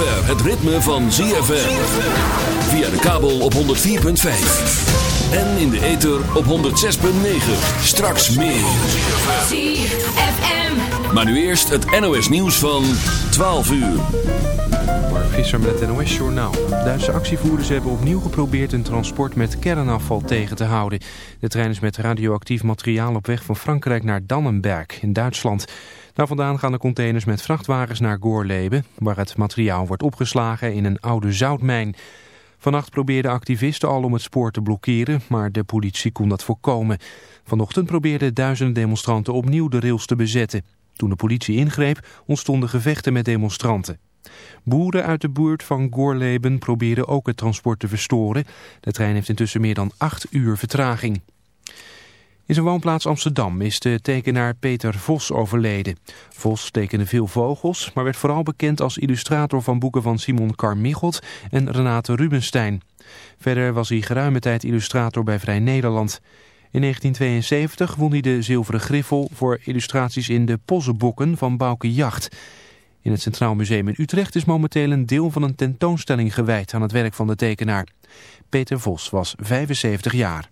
Zover het ritme van ZFM. Via de kabel op 104.5. En in de ether op 106.9. Straks meer. ZFM. Maar nu eerst het NOS nieuws van 12 uur. Mark Visser met het NOS Journaal. Duitse actievoerders hebben opnieuw geprobeerd een transport met kernafval tegen te houden. De trein is met radioactief materiaal op weg van Frankrijk naar Dannenberg in Duitsland. Daar vandaan gaan de containers met vrachtwagens naar Gorleben... waar het materiaal wordt opgeslagen in een oude zoutmijn. Vannacht probeerden activisten al om het spoor te blokkeren... maar de politie kon dat voorkomen. Vanochtend probeerden duizenden demonstranten opnieuw de rails te bezetten. Toen de politie ingreep ontstonden gevechten met demonstranten. Boeren uit de buurt van Gorleben proberen ook het transport te verstoren. De trein heeft intussen meer dan acht uur vertraging. In zijn woonplaats Amsterdam is de tekenaar Peter Vos overleden. Vos tekende veel vogels, maar werd vooral bekend als illustrator van boeken van Simon Carmichelt en Renate Rubenstein. Verder was hij geruime tijd illustrator bij Vrij Nederland. In 1972 won hij de Zilveren Griffel voor illustraties in de Pozzebokken van Bouke Jacht. In het Centraal Museum in Utrecht is momenteel een deel van een tentoonstelling gewijd aan het werk van de tekenaar. Peter Vos was 75 jaar.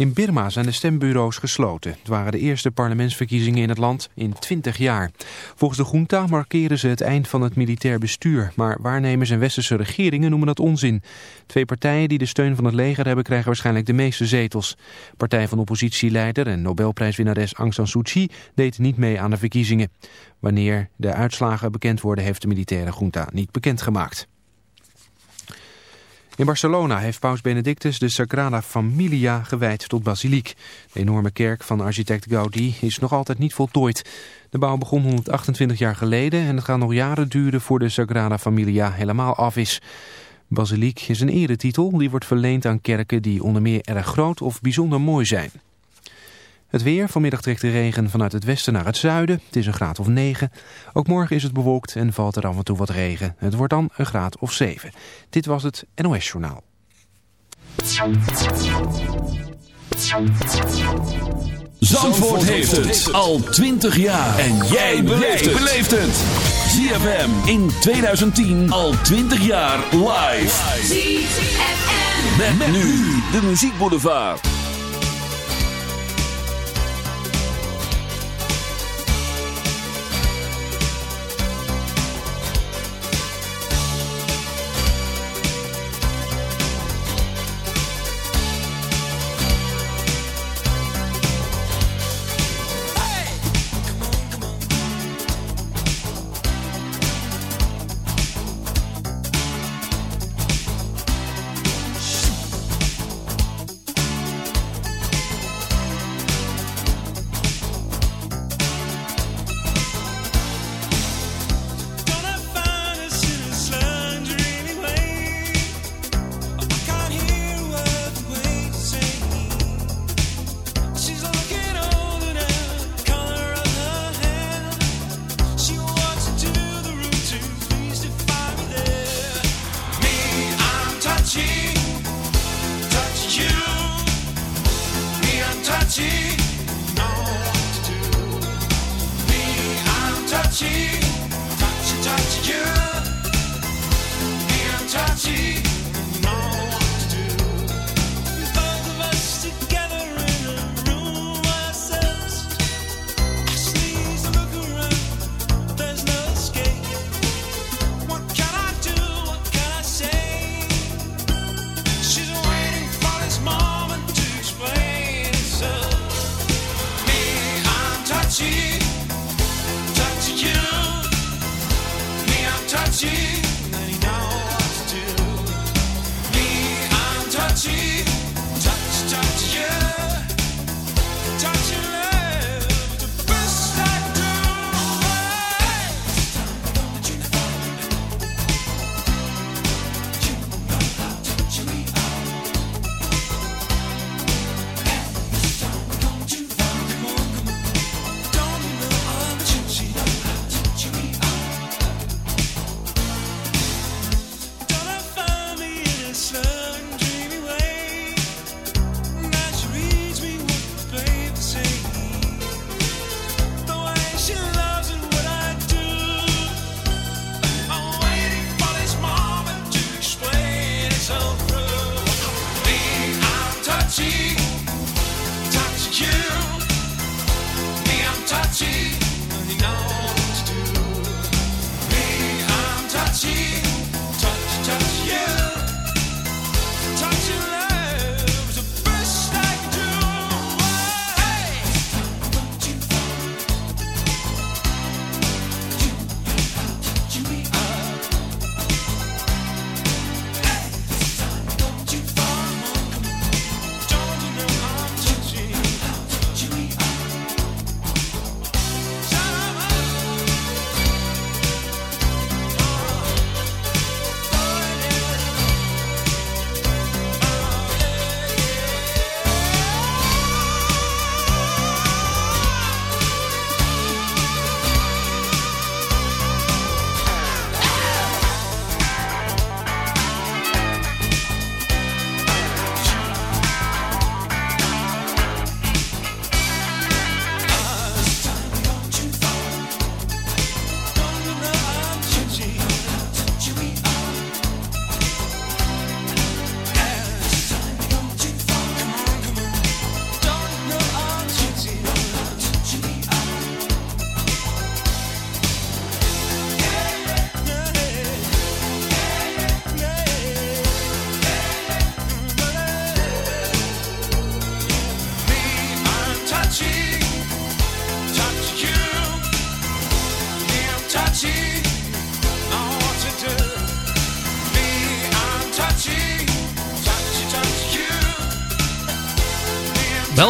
In Birma zijn de stembureaus gesloten. Het waren de eerste parlementsverkiezingen in het land in 20 jaar. Volgens de junta markeren ze het eind van het militair bestuur. Maar waarnemers en westerse regeringen noemen dat onzin. Twee partijen die de steun van het leger hebben krijgen waarschijnlijk de meeste zetels. Partij van oppositieleider en Nobelprijswinnares Aung San Suu Kyi deed niet mee aan de verkiezingen. Wanneer de uitslagen bekend worden heeft de militaire junta niet bekendgemaakt. In Barcelona heeft paus Benedictus de Sagrada Familia gewijd tot basiliek. De enorme kerk van architect Gaudí is nog altijd niet voltooid. De bouw begon 128 jaar geleden en het gaat nog jaren duren voor de Sagrada Familia helemaal af is. Basiliek is een eretitel die wordt verleend aan kerken die onder meer erg groot of bijzonder mooi zijn. Het weer, vanmiddag trekt de regen vanuit het westen naar het zuiden. Het is een graad of 9. Ook morgen is het bewolkt en valt er af en toe wat regen. Het wordt dan een graad of 7. Dit was het NOS Journaal. Zandvoort heeft het al 20 jaar. En jij beleeft het. ZFM in 2010 al 20 jaar live. ZFM. Met, met nu de muziekboulevard.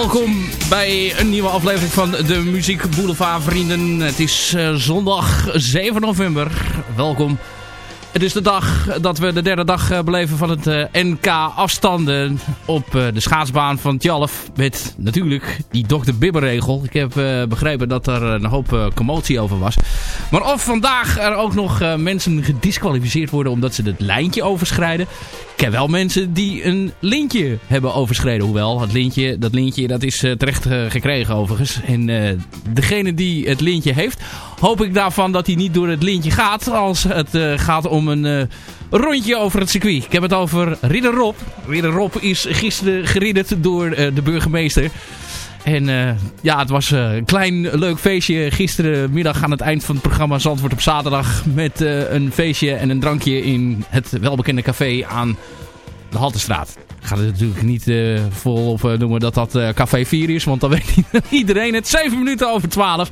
Welkom bij een nieuwe aflevering van de Muziek Boulevard vrienden. Het is eh, zondag 7 november. Welkom. Het is de dag dat we de derde dag eh, beleven van het eh, NK afstanden op de schaatsbaan van Tjalf. Met natuurlijk die Dr. Bibberregel. Ik heb begrepen dat er een hoop commotie over was. Maar of vandaag er ook nog mensen gedisqualificeerd worden omdat ze het lijntje overschrijden. Ken wel mensen die een lintje hebben overschreden. Hoewel, het lintje, dat lintje dat is eh, terecht eh, gekregen overigens. En eh, degene die het lintje heeft, hoop ik daarvan dat hij niet door het lintje gaat. Als het gaat om een rondje over het circuit. Ik heb het over Ridder Rob. Ridder Rob is gisteren geridderd door de burgemeester. En eh, ja, het was eh, een klein leuk feestje gisterenmiddag aan het eind van het programma Zandvoort op zaterdag. Met eh, een feestje en een drankje in het welbekende café aan de Haltestraat. Ik ga het natuurlijk niet volop noemen dat dat café 4 is, want dan weet iedereen het. 7 minuten over 12.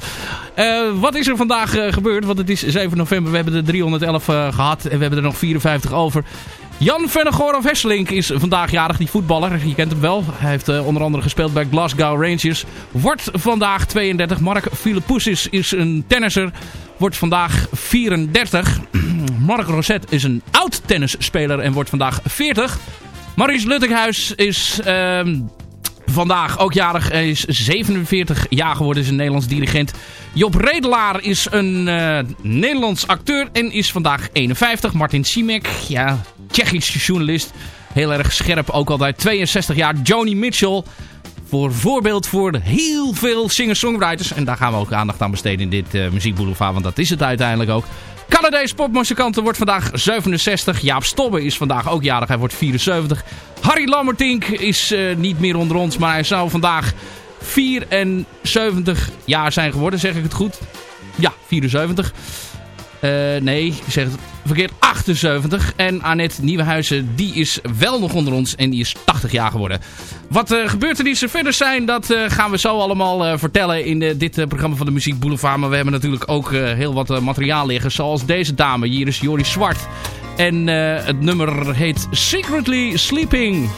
Eh, wat is er vandaag gebeurd? Want het is 7 november, we hebben er 311 eh, gehad en we hebben er nog 54 over. Jan Vennegoor Hesselink is vandaag jarig, die voetballer. Je kent hem wel. Hij heeft eh, onder andere gespeeld bij Glasgow Rangers. Wordt vandaag 32. Mark Philippoussis is een tennisser. Wordt vandaag 34. Mark Rosset is een oud tennisspeler en wordt vandaag 40. Maurice Luttekhuis is... ehm, Vandaag ook jarig, hij is 47 jaar geworden, is een Nederlands dirigent. Job Redelaar is een eh, Nederlands acteur en is vandaag 51. Martin Simek, ja, Tsjechische journalist. Heel erg scherp, ook altijd 62 jaar. Joni Mitchell, voor voorbeeld voor heel veel singer-songwriters. En daar gaan we ook aandacht aan besteden in dit uh, muziekboulevard, want dat is het uiteindelijk ook. Canadees popmuzikanten wordt vandaag 67. Jaap Stobbe is vandaag ook jarig, hij wordt 74. Harry Lammertink is eh, niet meer onder ons, maar hij zou vandaag 74 jaar zijn geworden, zeg ik het goed? Ja, 74. Eh, nee, ik zeg het verkeerd, 78. En Annette Nieuwenhuizen, die is wel nog onder ons en die is 80 jaar geworden. Wat uh, gebeurtenissen verder zijn, dat uh, gaan we zo allemaal uh, vertellen in dit programma van de Muziek Boulevard. Maar we hebben natuurlijk ook heel wat materiaal liggen, zoals deze dame. Hier is Joris Zwart. En het nummer heet Secretly Sleeping.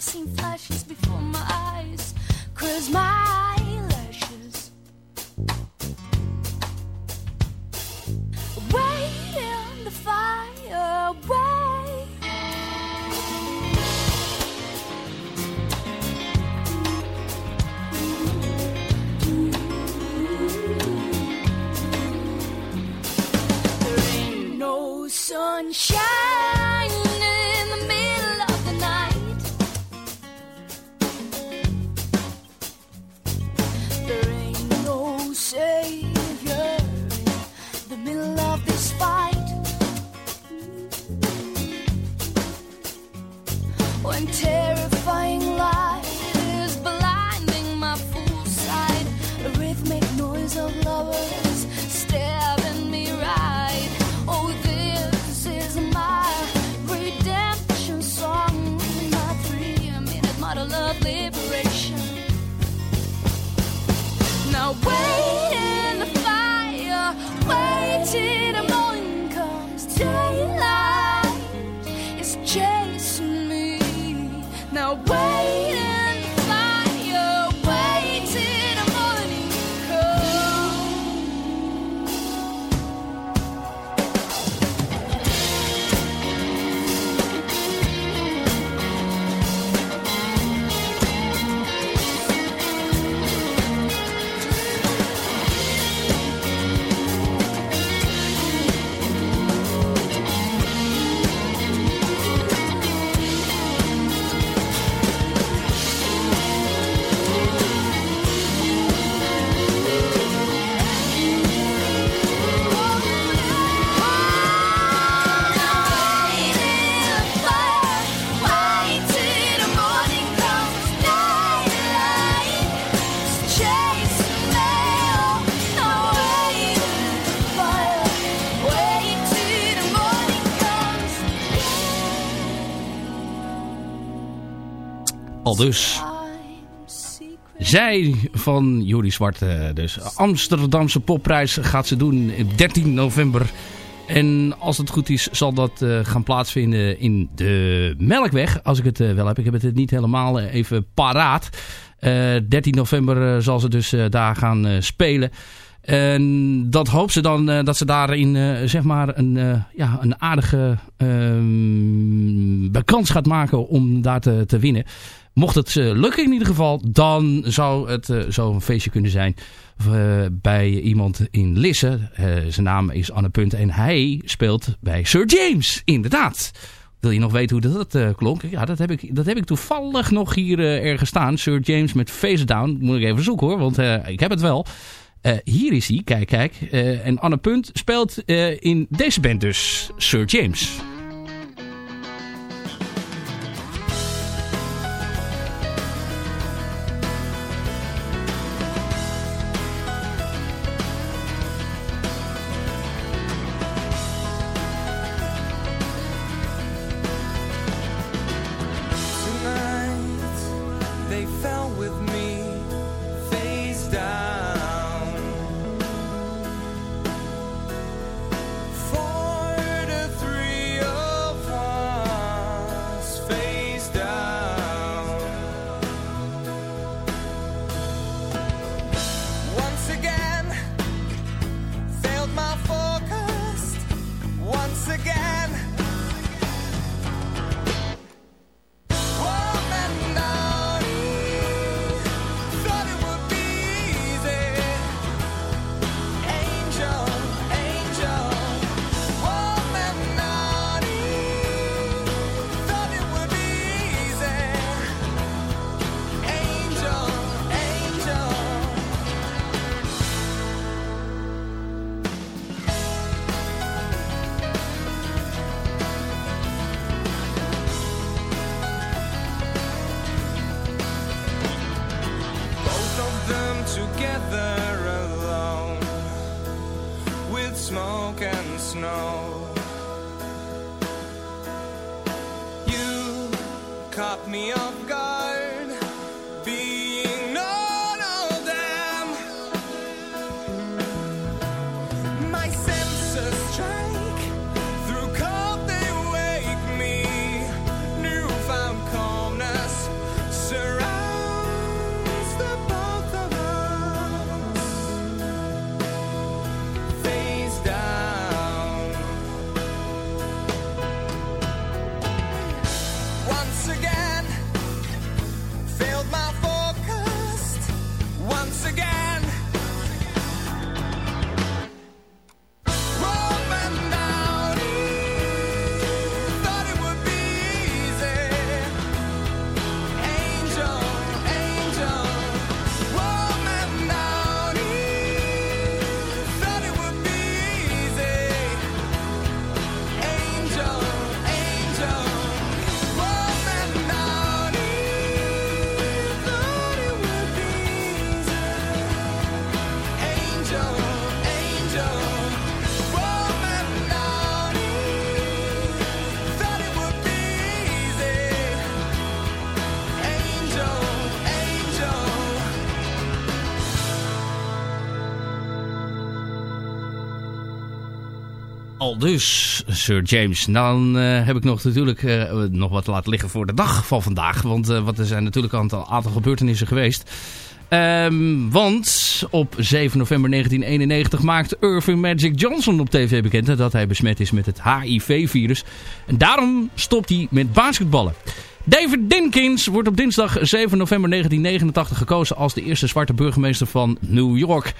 Of crime dus. Zij van Jury Zwart. eh, Dus Amsterdamse popprijs gaat ze doen op 13 november. En als het goed is zal dat eh, gaan plaatsvinden in de Melkweg. Als ik het eh, wel heb. Ik heb het niet helemaal eh, even paraat. Eh 13 november zal ze dus daar gaan spelen. En dat hoopt ze dan dat ze daarin zeg maar een, ja, een aardige ehm, kans gaat maken om daar te, te winnen. Mocht het eh, lukken in ieder geval, dan zou het eh, zo een feestje kunnen zijn eh, bij iemand in Lisse. Zijn naam is Anne Punt en hij speelt bij Sir James, inderdaad. Wil je nog weten hoe dat klonk? Ja, dat heb, ik, dat heb ik toevallig nog hier ergens staan. Sir James met Face Down. Moet ik even zoeken hoor, want ik heb het wel. Hier is hij, kijk, kijk. En Anne Punt speelt in deze band dus, Sir James. Dus, Sir James. Dan eh, heb ik nog natuurlijk eh, nog wat laten liggen voor de dag van vandaag. Want eh, wat er zijn natuurlijk een aantal, aantal gebeurtenissen geweest. Ehm, want op 7 november 1991 maakt Irving Magic Johnson op tv bekend dat hij besmet is met het HIV-virus. En daarom stopt hij met basketballen. David Dinkins wordt op dinsdag 7 november 1989 gekozen als de eerste zwarte burgemeester van New York.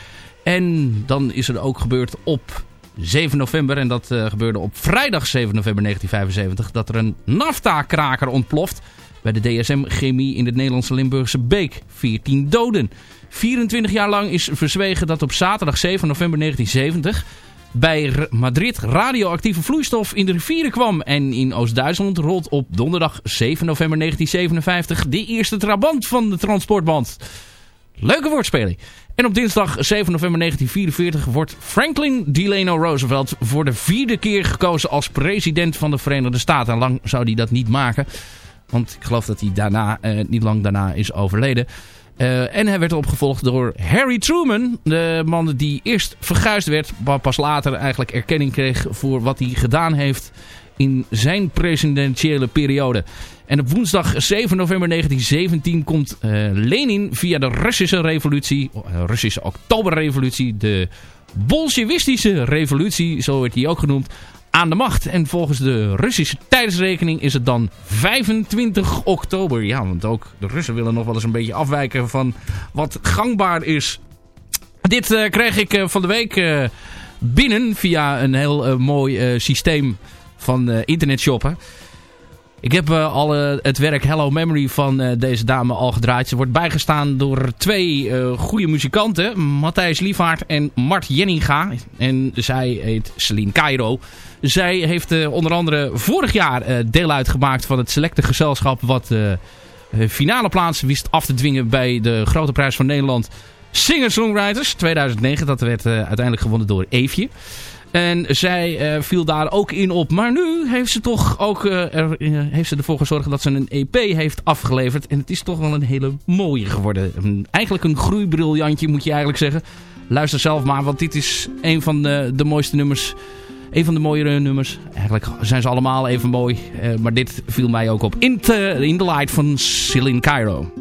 En dan is er ook gebeurd op 7 november, en dat eh, gebeurde op vrijdag 7 november 1975, dat er een NAFTA-kraker ontploft bij de DSM Chemie in de Nederlandse Limburgse Beek. 14 doden. 24 jaar lang is verzwegen dat op zaterdag 7 november 1970 bij Madrid radioactieve vloeistof in de rivieren kwam. En in Oost-Duitsland rolt op donderdag 7 november 1957 de eerste trabant van de transportband. Leuke woordspeling. En op dinsdag 7 november 1944 wordt Franklin Delano Roosevelt voor de vierde keer gekozen als president van de Verenigde Staten. En lang zou hij dat niet maken. Want ik geloof dat hij daarna, eh, niet lang daarna is overleden. Eh, en hij werd opgevolgd door Harry Truman. De man die eerst verguisd werd. Maar pas later eigenlijk erkenning kreeg voor wat hij gedaan heeft in zijn presidentiële periode. En op woensdag 7 november 1917 komt eh, Lenin via de Russische revolutie, uh, Russische oktoberrevolutie, de Bolsjewistische revolutie, zo werd die ook genoemd, aan de macht. En volgens de Russische tijdsrekening is het dan 25 oktober. Ja, want ook de Russen willen nog wel eens een beetje afwijken van wat gangbaar is. Dit uh, kreeg ik van de week binnen via een heel mooi systeem van internet shoppen. Ik heb uh, al uh, het werk Hello Memory van deze dame al gedraaid. Ze wordt bijgestaan door twee goede muzikanten. Matthijs Lievaart en Mart Jenninga. En zij heet Celine Cairo. Zij heeft onder andere vorig jaar deel uitgemaakt van het selecte gezelschap... wat de finale plaats wist af te dwingen bij de Grote Prijs van Nederland... Singer-Songwriters 2009. Dat werd uiteindelijk gewonnen door Eefje. En zij uh, viel daar ook in op. Maar nu heeft ze toch ook er, uh, heeft ze ervoor gezorgd dat ze een EP heeft afgeleverd. En het is toch wel een hele mooie geworden. Eigenlijk een groeibriljantje moet je eigenlijk zeggen. Luister zelf maar, want dit is een van de, de mooiste nummers. Een van de mooiere nummers. Eigenlijk zijn ze allemaal even mooi. maar dit viel mij ook op. In, te, in Light van Celine Cairo.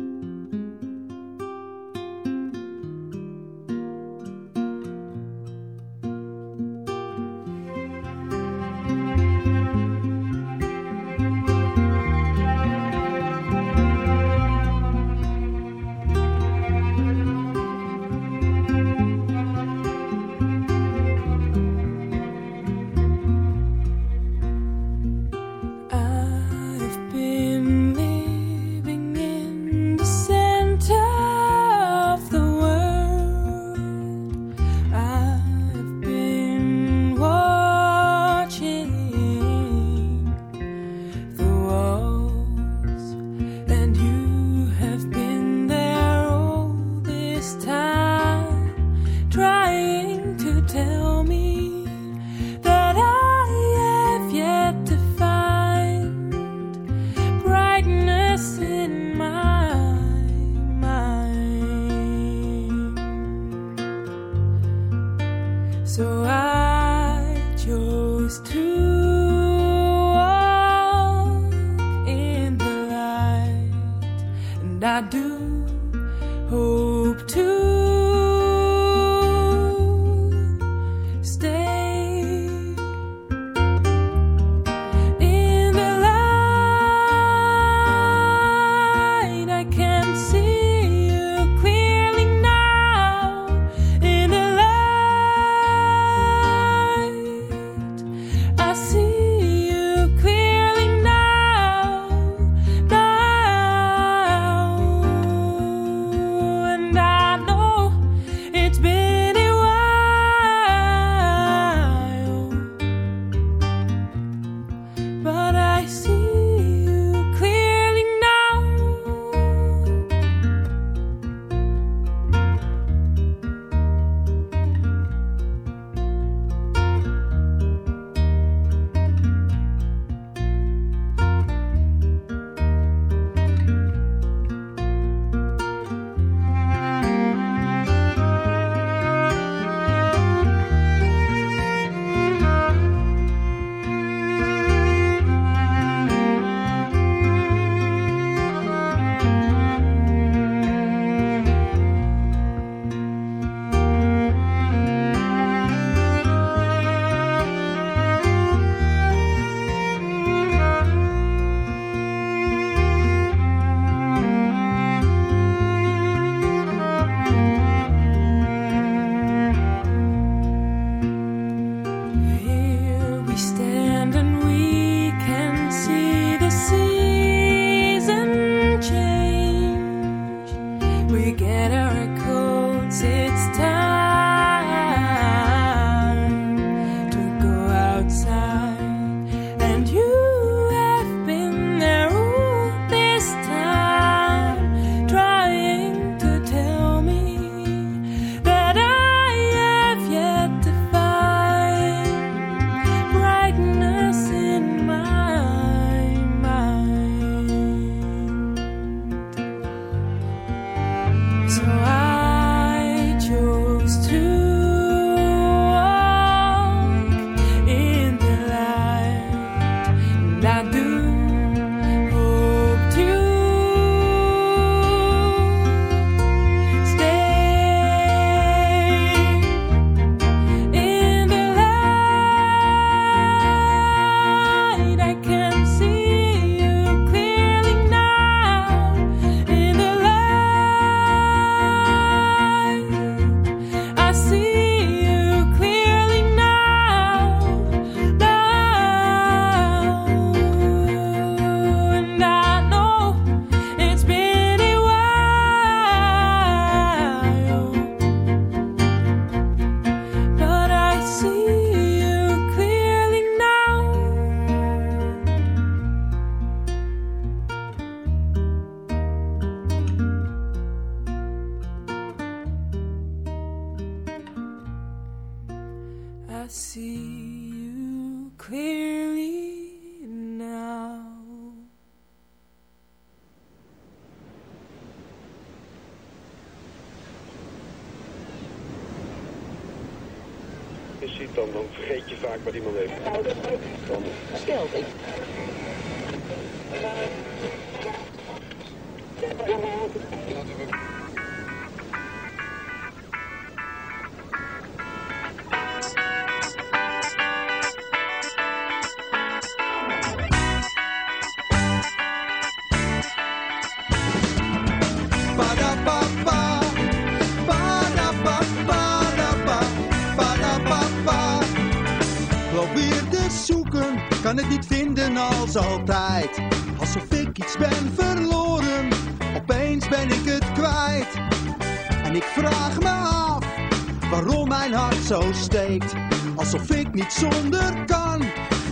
Kan.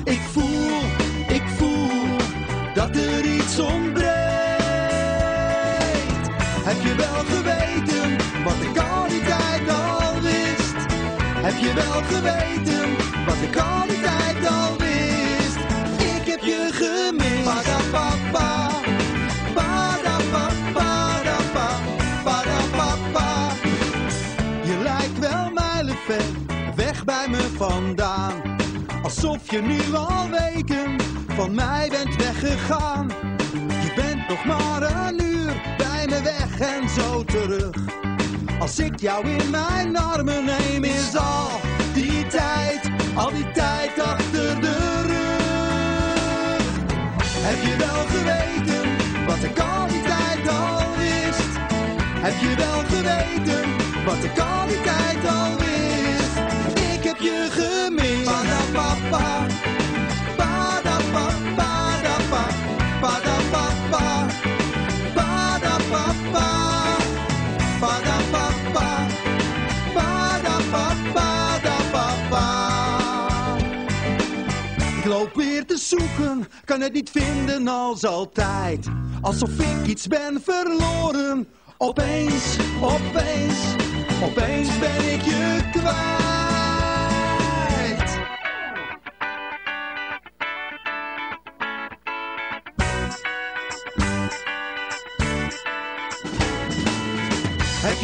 Ik voel, ik voel, dat er iets ontbreekt. Heb je wel geweten wat ik al die tijd al wist? Heb je wel geweten wat ik al die tijd al wist? Ik heb je gemist. Padapapa, padapapa, padapapa. Je lijkt wel mijlenver weg bij me vandaan. Alsof je nu al weken van mij bent weggegaan. Je bent nog maar een uur bij me weg en zo terug. Als ik jou in mijn armen neem, is al die tijd, al die tijd achter de rug. Heb je wel geweten wat ik al die tijd al wist? Heb je wel geweten wat ik al die tijd al wist? Ik heb je gemist. Padapapa, padapapa, padapa, padapapa, padapapa, padapapa, padapapa. Ik loop weer te zoeken, kan het niet vinden als altijd. Alsof ik iets ben verloren. Opeens, opeens, opeens ben ik je kwijt.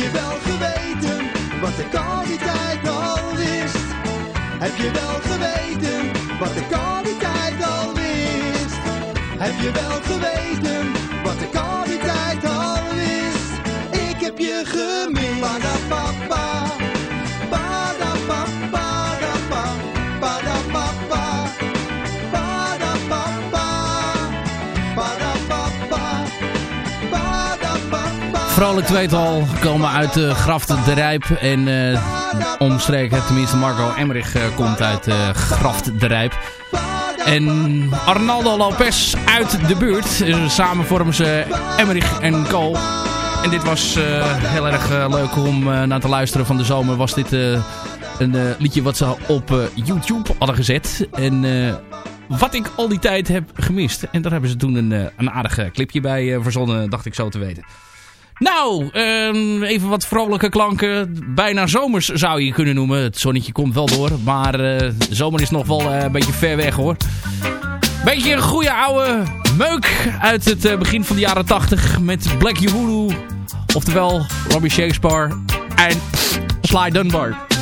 Je wel geweten wat die tijd al wist? Heb je wel geweten wat die tijd al wist? Heb je wel geweten wat die tijd al wist? Vrolijk tweetal komen uit uh, Graft de Rijp en eh, omstreken. Tenminste, Marco Emmerich eh, komt uit eh, Graft de Rijp. En Arnaldo Lopez uit de buurt. Eh, samen vormen ze Emmerich en Co. En dit was eh, heel erg eh, leuk om eh, naar te luisteren van de zomer. Was dit eh, een eh, liedje wat ze op eh, YouTube hadden gezet. En eh, wat ik al die tijd heb gemist. En daar hebben ze toen een, eh, een aardig eh, clipje bij eh, verzonnen, dacht ik zo te weten. Nou, ehm, even wat vrolijke klanken. Bijna zomers zou je kunnen noemen. Het zonnetje komt wel door. Maar de zomer is nog wel eh, een beetje ver weg hoor. Beetje een goede oude meuk uit het eh, begin van de jaren 80 met Black Uhuru. Oftewel Robbie Shakespeare en Sly Dunbar.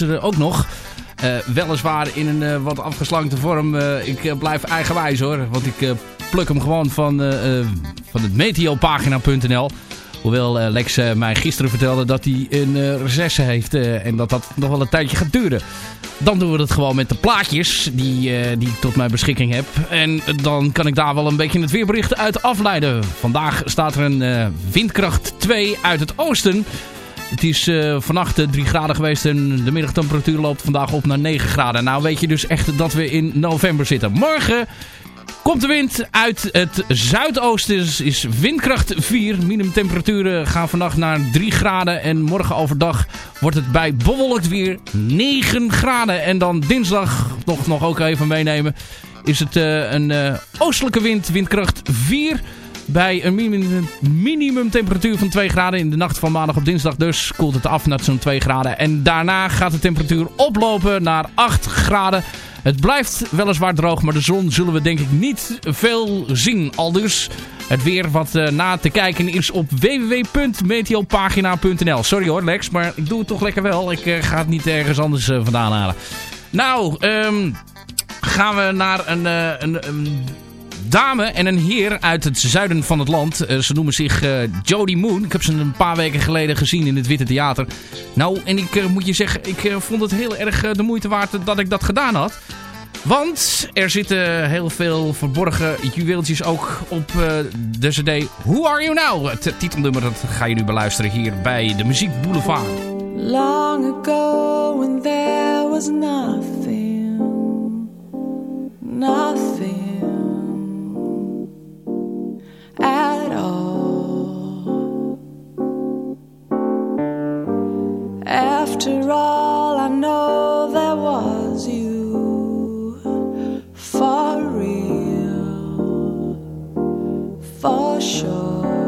Is er ook nog. Eh, weliswaar in een eh, wat afgeslankte vorm. Eh, ik blijf eigenwijs hoor. Want ik pluk hem gewoon van, van het meteopagina.nl. Hoewel Lex mij gisteren vertelde dat hij een recesse heeft. en dat dat nog wel een tijdje gaat duren. Dan doen we het gewoon met de plaatjes die, die ik tot mijn beschikking heb. En dan kan ik daar wel een beetje het weerbericht uit afleiden. Vandaag staat er een windkracht 2 uit het oosten. Het is eh, vannacht eh, 3 graden geweest en de middagtemperatuur loopt vandaag op naar 9 graden. Nou weet je dus echt dat we in november zitten. Morgen komt de wind uit het zuidoosten. Is- Is windkracht 4. Minimumtemperaturen gaan vannacht naar 3 graden. En morgen overdag wordt het bij bewolkt weer 9 graden. En dan dinsdag, nog, nog ook even meenemen, is het eh, een eh, oostelijke wind, windkracht 4. Bij een minimum, minimumtemperatuur van 2 graden in de nacht van maandag op dinsdag. Dus koelt het af naar zo'n 2 graden. En daarna gaat de temperatuur oplopen naar 8 graden. Het blijft weliswaar droog, maar de zon zullen we denk ik niet veel zien. Al dus het weer wat eh, na te kijken is op www.meteopagina.nl. Sorry hoor Lex, maar ik doe het toch lekker wel. Ik eh, ga het niet ergens anders eh, vandaan halen. Nou, ehm, gaan we naar een, een, een dame en een heer uit het zuiden van het land. Eh, ze noemen zich eh Jody Moon. Ik heb ze een paar weken geleden gezien in het Witte Theater. Nou, en ik eh, moet je zeggen, ik vond het heel erg de moeite waard dat ik dat gedaan had. Want er zitten heel veel verborgen juweeltjes ook op de cd Who Are You Now? Het titelnummer dat ga je nu beluisteren hier bij de Muziek Boulevard. Long ago when there was nothing, nothing at all. After all, I know there was you for real, for sure.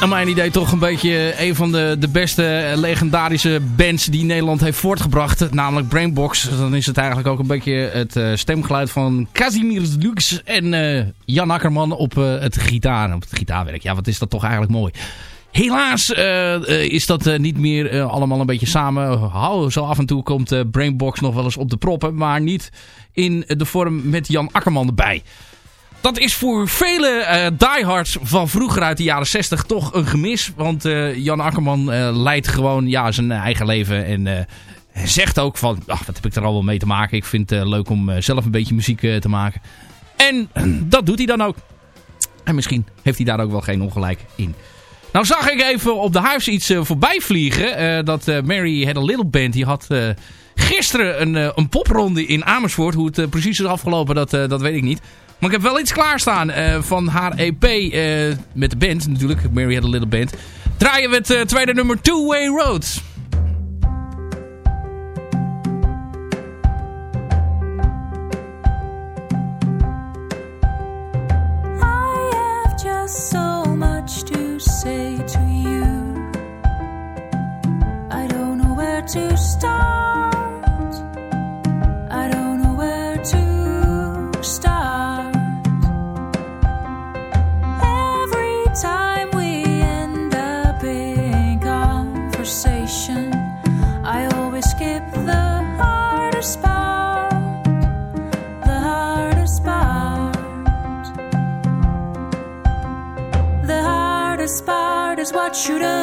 Naar mijn idee toch een beetje een van de, de beste legendarische bands die Nederland heeft voortgebracht. Namelijk Brainbox. Dan is het eigenlijk ook een beetje het uh, stemgeluid van Casimir Lux en uh, Jan Akkerman op het gitaar. Op het gitaarwerk. Ja, wat is dat toch eigenlijk mooi. Helaas is dat niet meer allemaal een beetje samen. Hou, zo af en toe komt Brainbox nog wel eens op de proppen. Maar niet in de vorm met Jan Akkerman erbij. Dat is voor vele uh, diehards van vroeger uit de jaren 60 toch een gemis. Want uh, Jan Akkerman uh, leidt gewoon ja, zijn eigen leven. En zegt ook van, ach, wat heb ik er al wel mee te maken. Ik vind het leuk om zelf een beetje muziek te maken. En dat doet hij dan ook. En misschien heeft hij daar ook wel geen ongelijk in. Nou zag ik even op de huis iets voorbij vliegen. dat Mary Had a Little Band, die had gisteren een, een popronde in Amersfoort. Hoe het precies is afgelopen, dat, dat weet ik niet. Maar ik heb wel iets klaarstaan uh, van haar EP uh, met de band natuurlijk. Mary Had a Little Band. Draaien we het uh, tweede nummer Two Way Road. I have just so much to say to you. I don't know where to start. Part is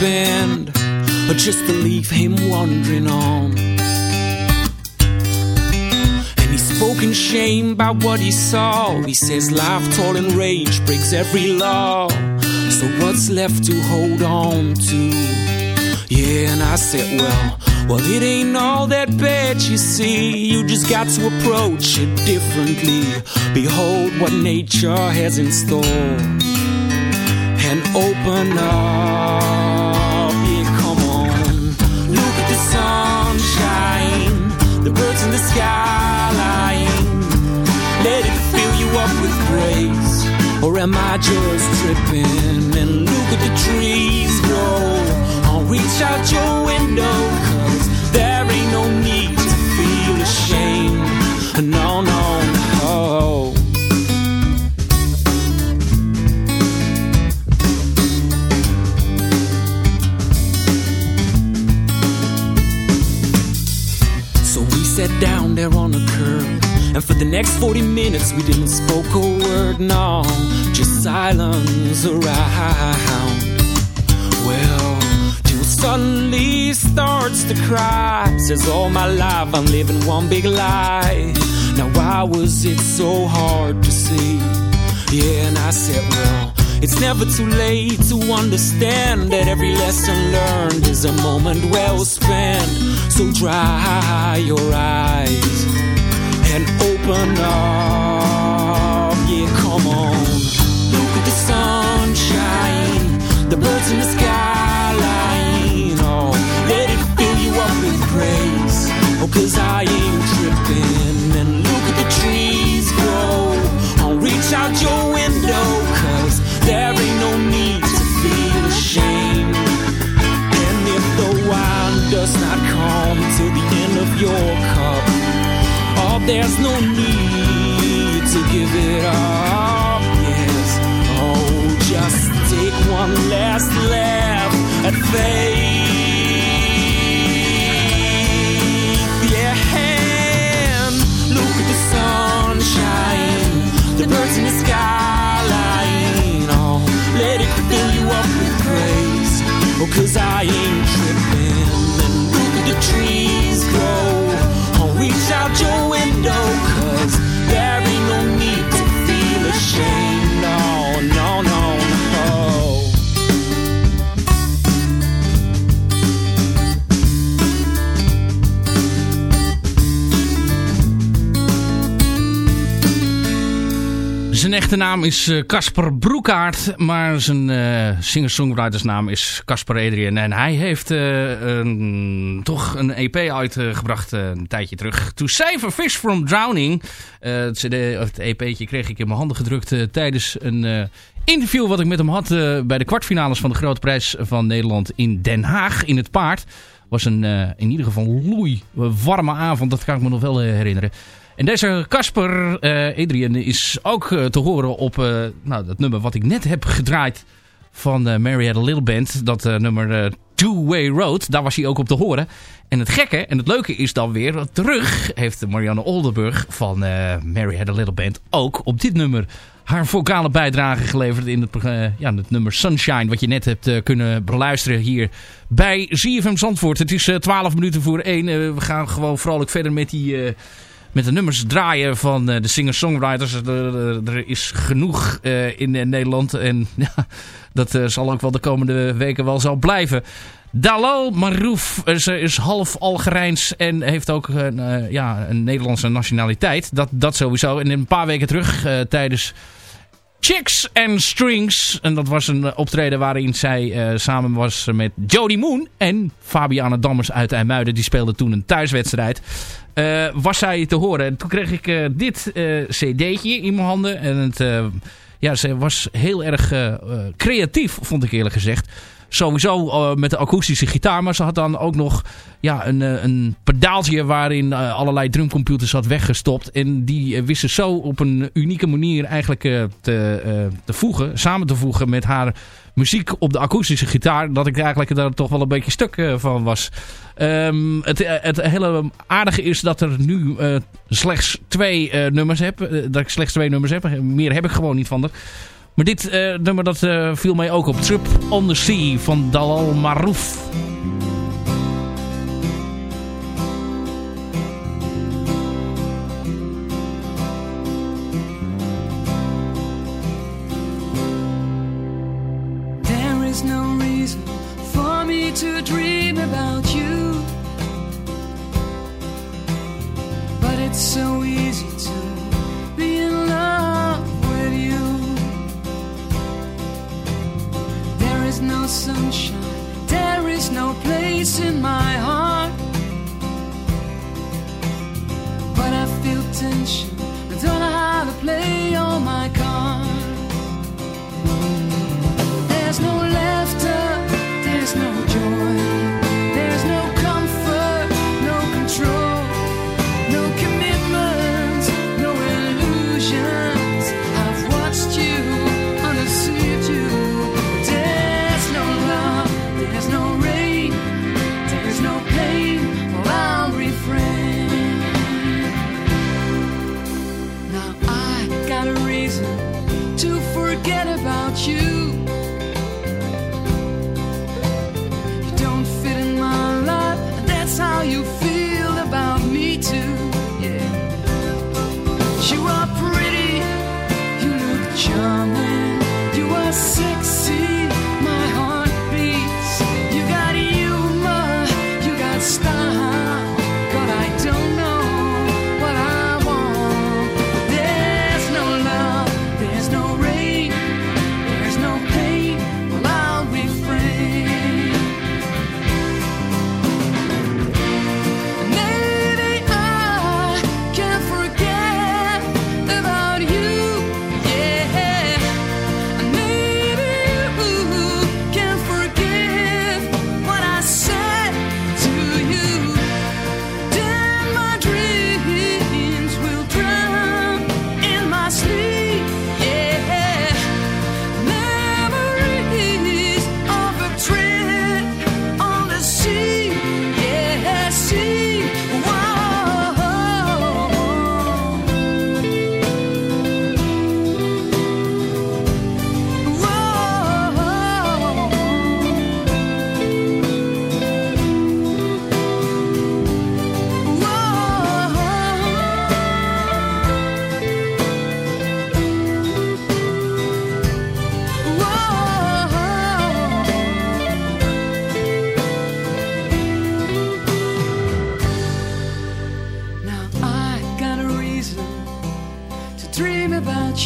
bend. or just to leave him wandering on. And he spoke in shame about what he saw. He says life, toil, and rage breaks every law. So what's left to hold on to? Yeah, and I said, well, well, it ain't all that bad, you see. You just got to approach it differently. Behold what nature has in store. And open up, birds in the skyline. Let it fill you up with grace. Or am I just tripping? And look at the trees grow. I'll reach out your window, cause there ain't no need to feel ashamed. No, no. There on a curb. And for the next 40 minutes, we didn't spoke a word, no. Just silence around. Well, till suddenly starts to cry. Says, all my life I'm living one big lie. Now, why was it so hard to see? Yeah, and I said, well, it's never too late to understand that every lesson learned is a moment well spent. So dry your eyes and open up. Yeah, come on. Look at the sunshine, the birds in the skyline. Oh, let it fill you up with praise. Oh, cause I ain't tripping. And look at the trees grow. I'll reach out your there's no need to give it up. Yes, oh, just take one last laugh at faith. Yeah, and look at the sunshine, the birds in the skyline. Oh, let it fill you up with praise. Oh, cause I ain't tripping. And look at the trees grow. I'll reach out your Zijn echte naam is eh, Casper Broekaert, maar zijn eh singer-songwritersnaam is Casper Adrian. En hij heeft eh, een, toch een EP uitgebracht eh, een tijdje terug. To Save a Fish from Drowning. Eh, het, CD, het EP'tje kreeg ik in mijn handen gedrukt eh, tijdens een eh, interview wat ik met hem had eh, bij de kwartfinales van de Grote Prijs van Nederland in Den Haag in het Paard. Was een eh, in ieder geval loei warme avond, dat kan ik me nog wel eh, herinneren. En deze Casper eh Adrian is ook eh, te horen op eh, nou, dat nummer wat ik net heb gedraaid van Mary Had a Little Band. Dat nummer Two Way Road, daar was hij ook op te horen. En het gekke en het leuke is dan weer, terug heeft Marianne Oldenburg van Mary Had a Little Band ook op dit nummer haar vocale bijdrage geleverd in het, ja, het nummer Sunshine, wat je net hebt kunnen beluisteren hier bij ZFM Zandvoort. Het is eh, 12 minuten voor 1. Eh, we gaan gewoon vrolijk verder met die... met de nummers draaien van eh, de singer-songwriters. Er, is genoeg eh, in Nederland. En ja, dat eh, zal ook wel de komende weken wel zo blijven. Dalal Marouf eh, is half Algerijns en heeft ook een, ja, een Nederlandse nationaliteit. Dat, dat sowieso. En een paar weken terug tijdens Chicks and Strings. En dat was een eh, optreden waarin zij eh, samen was met Jody Moon en Fabiana Dammers uit IJmuiden. Die speelden toen een thuiswedstrijd. Eh, was zij te horen. En toen kreeg ik eh, dit cd'tje in mijn handen. En het, ja, ze was heel erg creatief, vond ik eerlijk gezegd. Sowieso eh, met de akoestische gitaar. Maar ze had dan ook nog ja, een, eh, een pedaaltje waarin eh, allerlei drumcomputers had weggestopt. En die wist ze zo op een unieke manier eigenlijk te, te voegen. Samen te voegen met haar muziek op de akoestische gitaar. Dat ik eigenlijk daar toch wel een beetje stuk van was. Ehm, het, het hele aardige is dat er nu slechts twee nummers heb. dat ik slechts twee nummers heb. Meer heb ik gewoon niet van haar. Maar dit uh, nummer dat, uh, viel mij ook op. Trip on the Sea van Dalal Marouf. There is no reason for me to dream about you. But it's so easy to is no sunshine, there is no place in my heart. But I feel tension, I don't know how to play all my cards.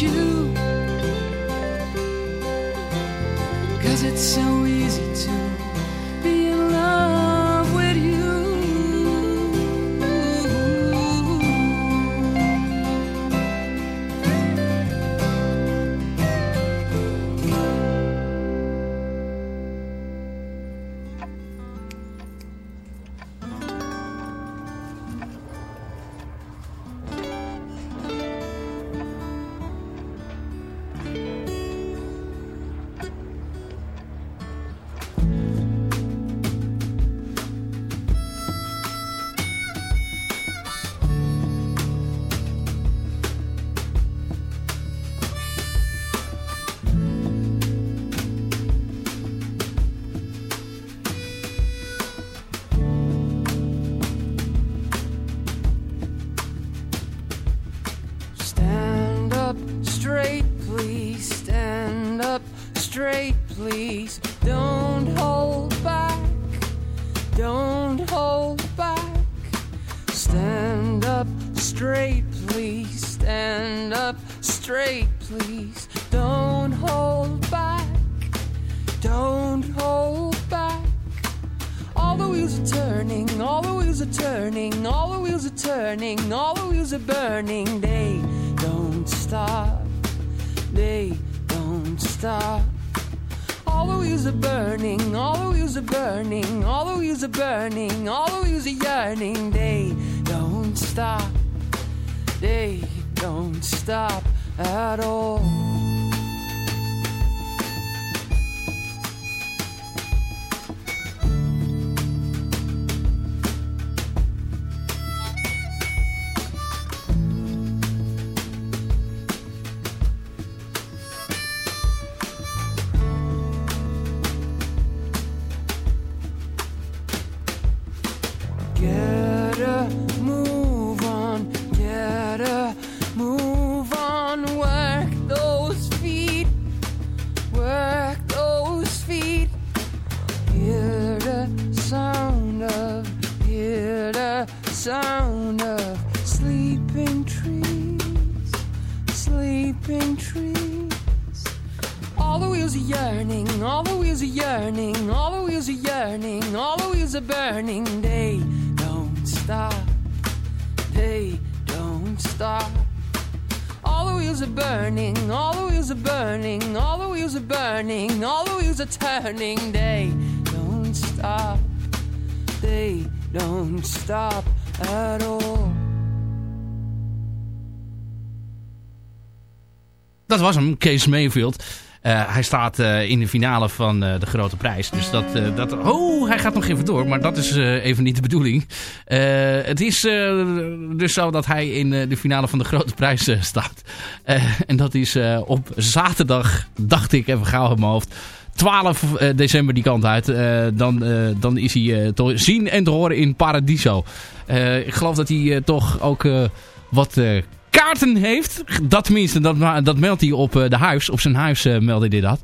you. Cause it's so easy to was hem, Kees Mayfield. Eh, hij staat eh, in de finale van eh, de grote prijs. Dus dat, dat... Oh, hij gaat nog even door. Maar dat is even niet de bedoeling. Het is dus zo dat hij in de finale van de grote prijs staat. En dat is op zaterdag, dacht ik even gauw in mijn hoofd. 12 eh, december die kant uit. Dan, dan is hij te zien en te horen in Paradiso. Ik geloof dat hij toch ook wat kaarten heeft. Dat tenminste, dat, dat meldt hij op eh, de huis. Op zijn huis eh, meldde hij dat.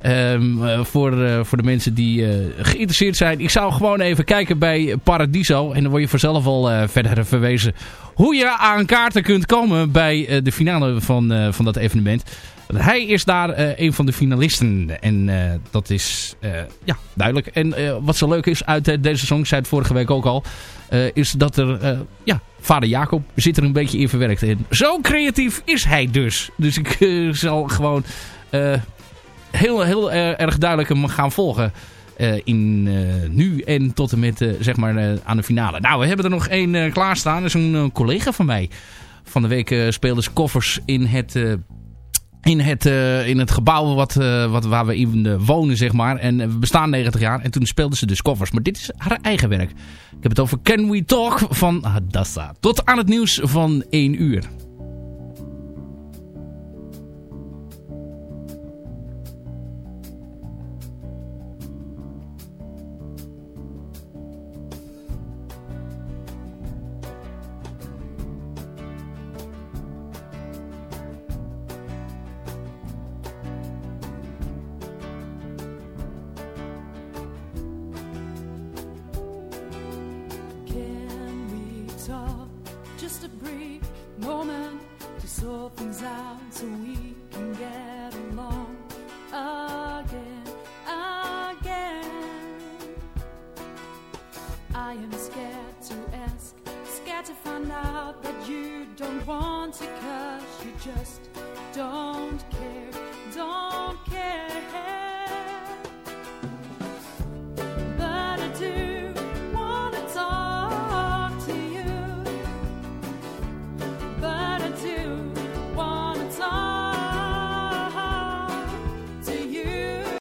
Ehm, eh, voor, voor de mensen die geïnteresseerd zijn. Ik zou gewoon even kijken bij Paradiso. En dan word je vanzelf al verder verwezen hoe je aan kaarten kunt komen bij de finale van, van dat evenement. Hij is daar eh, een van de finalisten. En eh, dat is eh, ja, duidelijk. En wat zo leuk is uit deze song, zei het vorige week ook al. is dat er, ja, vader Jacob zit er een beetje in verwerkt. En zo creatief is hij dus. Dus ik zal gewoon heel, heel erg duidelijk hem gaan volgen. in nu en tot en met zeg maar aan de finale. Nou, we hebben er nog één klaarstaan. Dat is een collega van mij. Van de week speelde ze koffers in het in het, eh, in het gebouw wat, eh, wat, waar we in wonen, zeg maar. En eh, we bestaan 90 jaar. En toen speelde ze dus covers. Maar dit is haar eigen werk. Ik heb het over Can We Talk van Hadassa. Tot aan het nieuws van 1 uur.